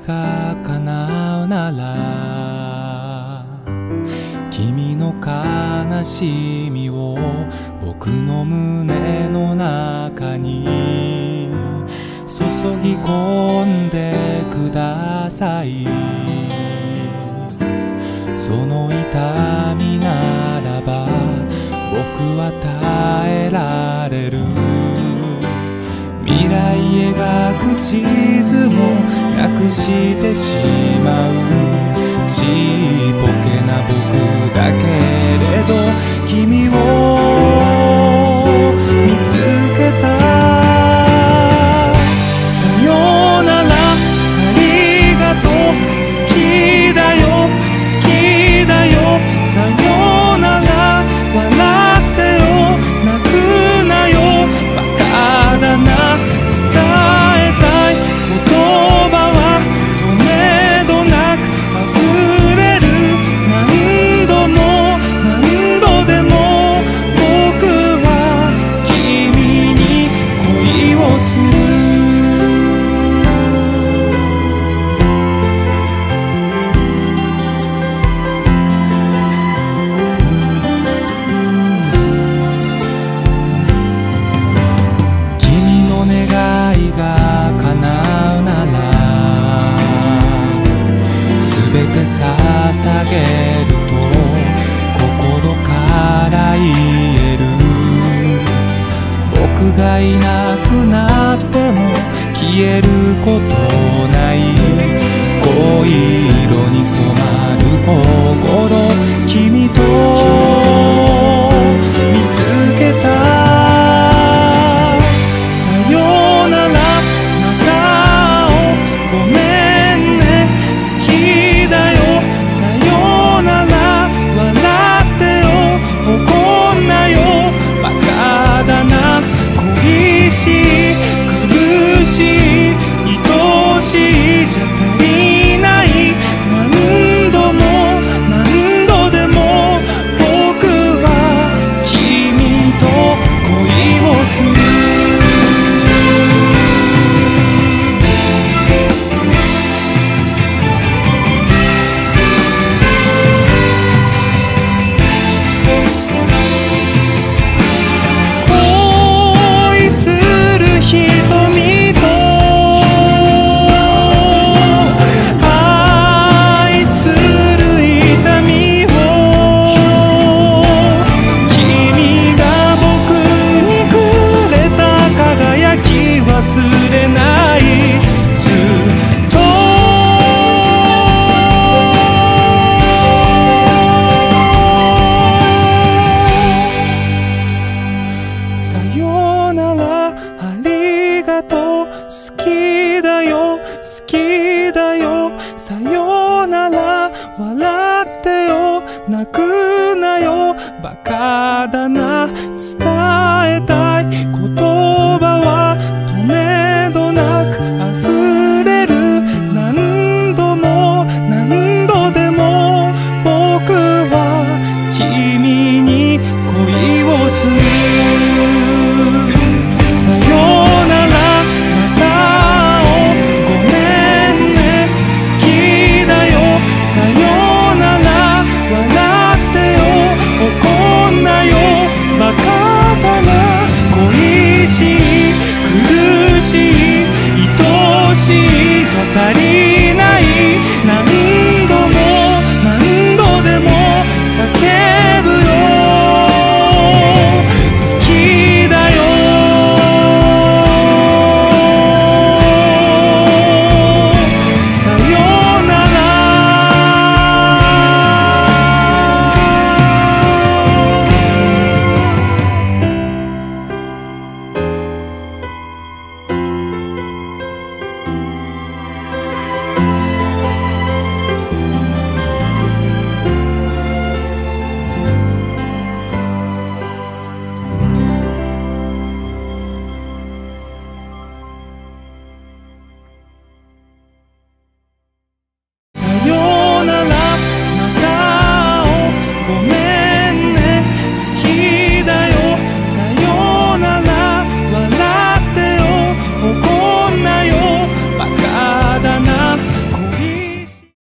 が叶うなら君の悲しみを僕の胸の中に注ぎ込んしてしまう。げると心から言える。僕がいなくなっても消えることない。恋色に染まる心君と。好きだよ好きだよ。さよなら笑ってよ。泣くなよ。バカだな。伝